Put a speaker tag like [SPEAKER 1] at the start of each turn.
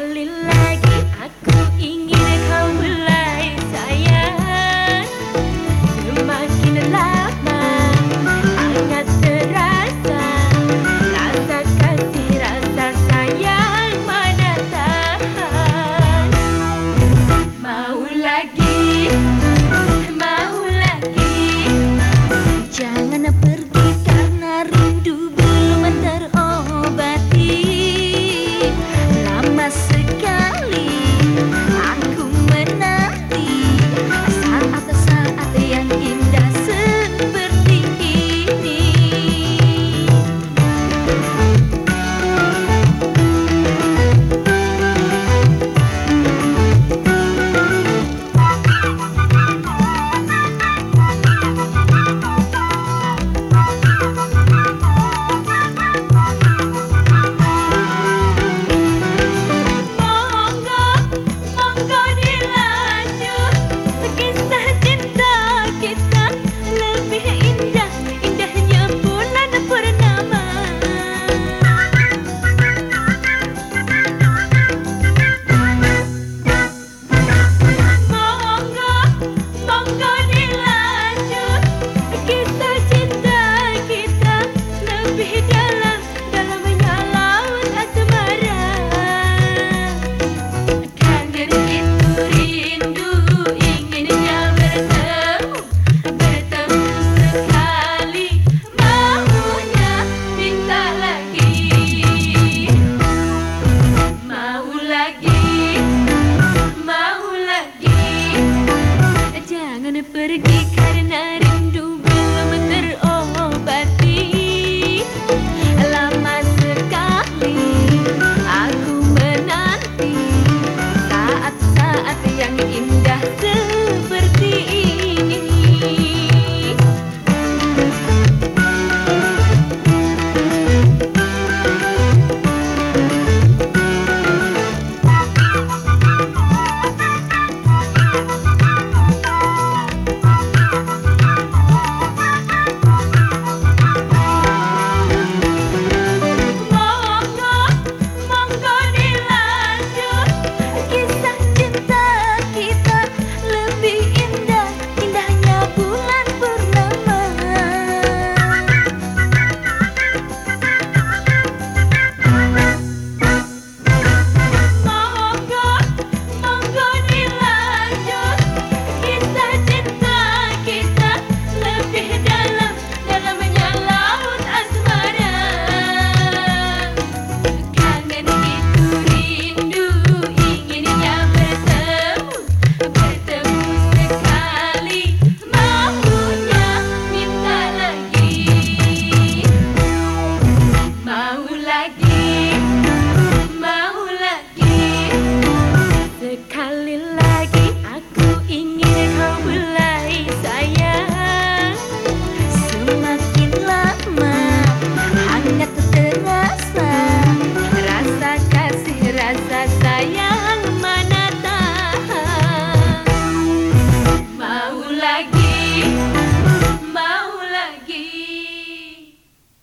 [SPEAKER 1] la.